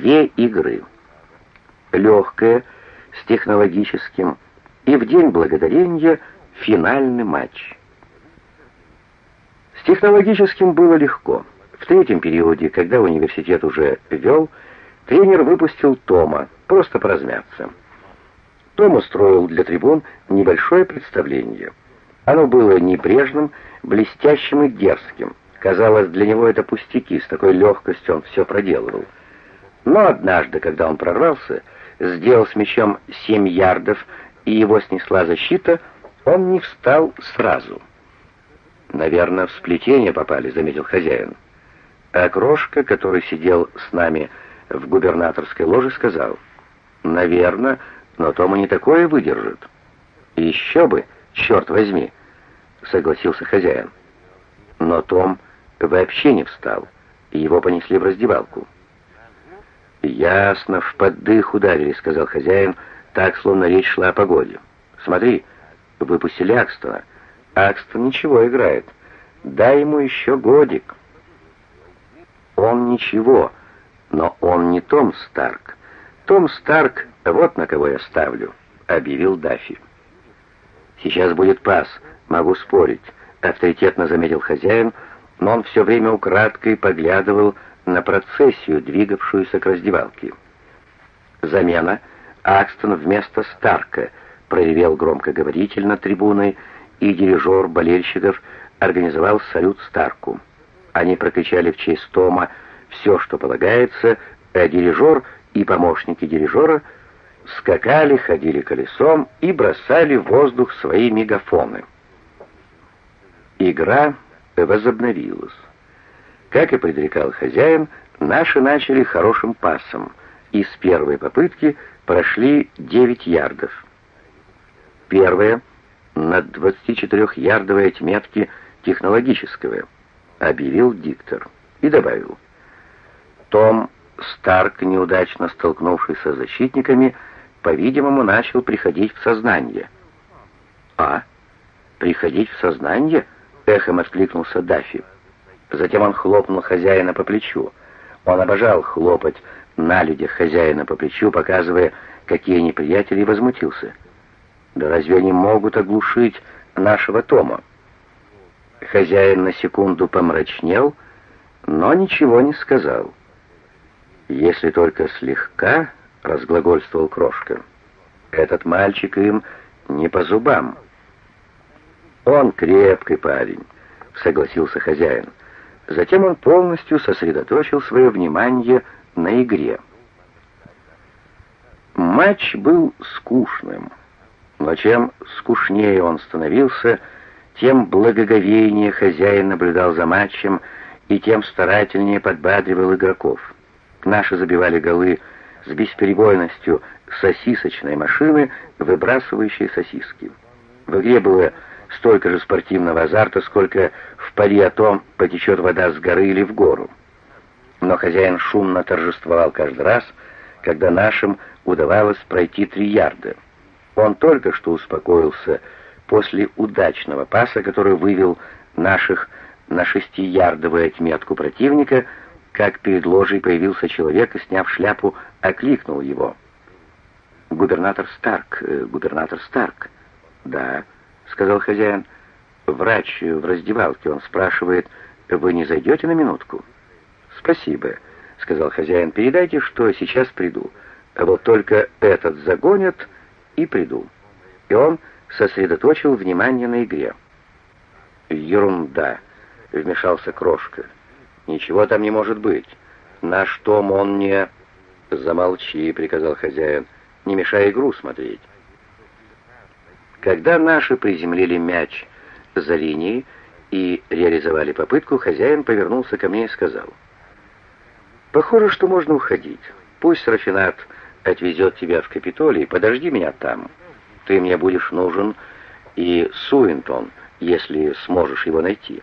две игры. Легкая, с технологическим, и в День Благодарения финальный матч. С технологическим было легко. В третьем периоде, когда университет уже вел, тренер выпустил Тома, просто поразмяться. Том устроил для трибун небольшое представление. Оно было небрежным, блестящим и дерзким. Казалось, для него это пустяки, с такой легкостью он все проделывал. Но однажды, когда он прорвался, сделал с мячом семь ярдов, и его снесла защита, он не встал сразу. «Наверное, в сплетение попали», — заметил хозяин. А Крошка, который сидел с нами в губернаторской ложе, сказал, «Наверное, но Тома не такое выдержит». «Еще бы, черт возьми», — согласился хозяин. Но Том вообще не встал, и его понесли в раздевалку. «Ясно, в поддых ударили», — сказал хозяин, так, словно речь шла о погоде. «Смотри, выпустили Акстона. Акстон ничего играет. Дай ему еще годик». Он ничего, но он не Том Старк. Том Старк, вот на кого я ставлю, объявил Даффи. Сейчас будет пас, могу спорить, авторитетно заметил хозяин, но он все время украдкой поглядывал на процессию, двигавшуюся к раздевалке. Замена. Акстон вместо Старка проревел громкоговоритель трибуной, и дирижер болельщиков организовал салют Старку. Они прокричали в честь Тома все, что полагается, а дирижер и помощники дирижера скакали, ходили колесом и бросали в воздух свои мегафоны. Игра возобновилась. Как и предрекал хозяин, наши начали хорошим пасом, и с первой попытки прошли 9 ярдов. Первая на 24-ярдовой отметке технологического, объявил диктор и добавил. Том Старк, неудачно столкнувшийся с защитниками, по-видимому, начал приходить в сознание. «А? Приходить в сознание?» — эхом откликнулся Даффи. Затем он хлопнул хозяина по плечу. Он обожал хлопать на людях хозяина по плечу, показывая, какие неприятели, и возмутился. «Да разве они могут оглушить нашего Тома?» Хозяин на секунду помрачнел, но ничего не сказал. «Если только слегка», — разглагольствовал Крошка, — «этот мальчик им не по зубам». «Он крепкий парень», — согласился хозяин. Затем он полностью сосредоточил свое внимание на игре. Матч был скучным, но чем скучнее он становился, тем благоговейнее хозяин наблюдал за матчем и тем старательнее подбадривал игроков. Наши забивали голы с бесперебойностью сосисочной машины, выбрасывающей сосиски. В игре было столько же спортивного азарта, сколько в пари о том, потечет вода с горы или в гору. Но хозяин шумно торжествовал каждый раз, когда нашим удавалось пройти три ярда. Он только что успокоился после удачного паса, который вывел наших на шестиярдовую отметку противника, как перед ложей появился человек и, сняв шляпу, окликнул его. «Губернатор Старк, э, губернатор Старк». «Да», — сказал хозяин. «Врач в раздевалке, он спрашивает, вы не зайдете на минутку?» «Спасибо», — сказал хозяин. «Передайте, что сейчас приду. А вот только этот загонят, и приду». И он сосредоточил внимание на игре. «Ерунда», — вмешался Крошка. «Ничего там не может быть. Наш Том он не...» «Замолчи», — приказал хозяин. «Не мешай игру смотреть». Когда наши приземлили мяч за линией и реализовали попытку, хозяин повернулся ко мне и сказал. «Похоже, что можно уходить. Пусть Рафинат отвезет тебя в Капитолий, подожди меня там». Ты мне будешь нужен и Суинтон, если сможешь его найти.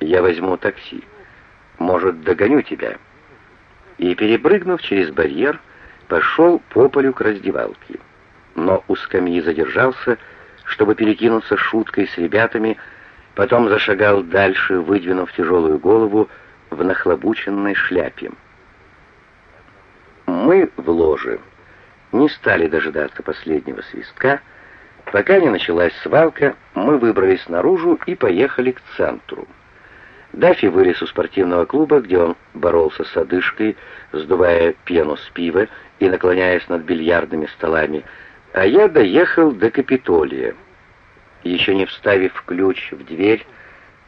Я возьму такси. Может, догоню тебя». И, перепрыгнув через барьер, пошел по полю к раздевалке. Но у скамьи задержался, чтобы перекинуться шуткой с ребятами, потом зашагал дальше, выдвинув тяжелую голову в нахлобученной шляпе. ложе. Не стали дожидаться последнего свистка. Пока не началась свалка, мы выбрались наружу и поехали к центру. Даффи вылез у спортивного клуба, где он боролся с одышкой, сдувая пену с пива и наклоняясь над бильярдными столами, а я доехал до Капитолия. Еще не вставив ключ в дверь,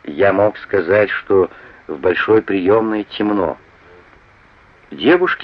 я мог сказать, что в большой приемной темно. Девушки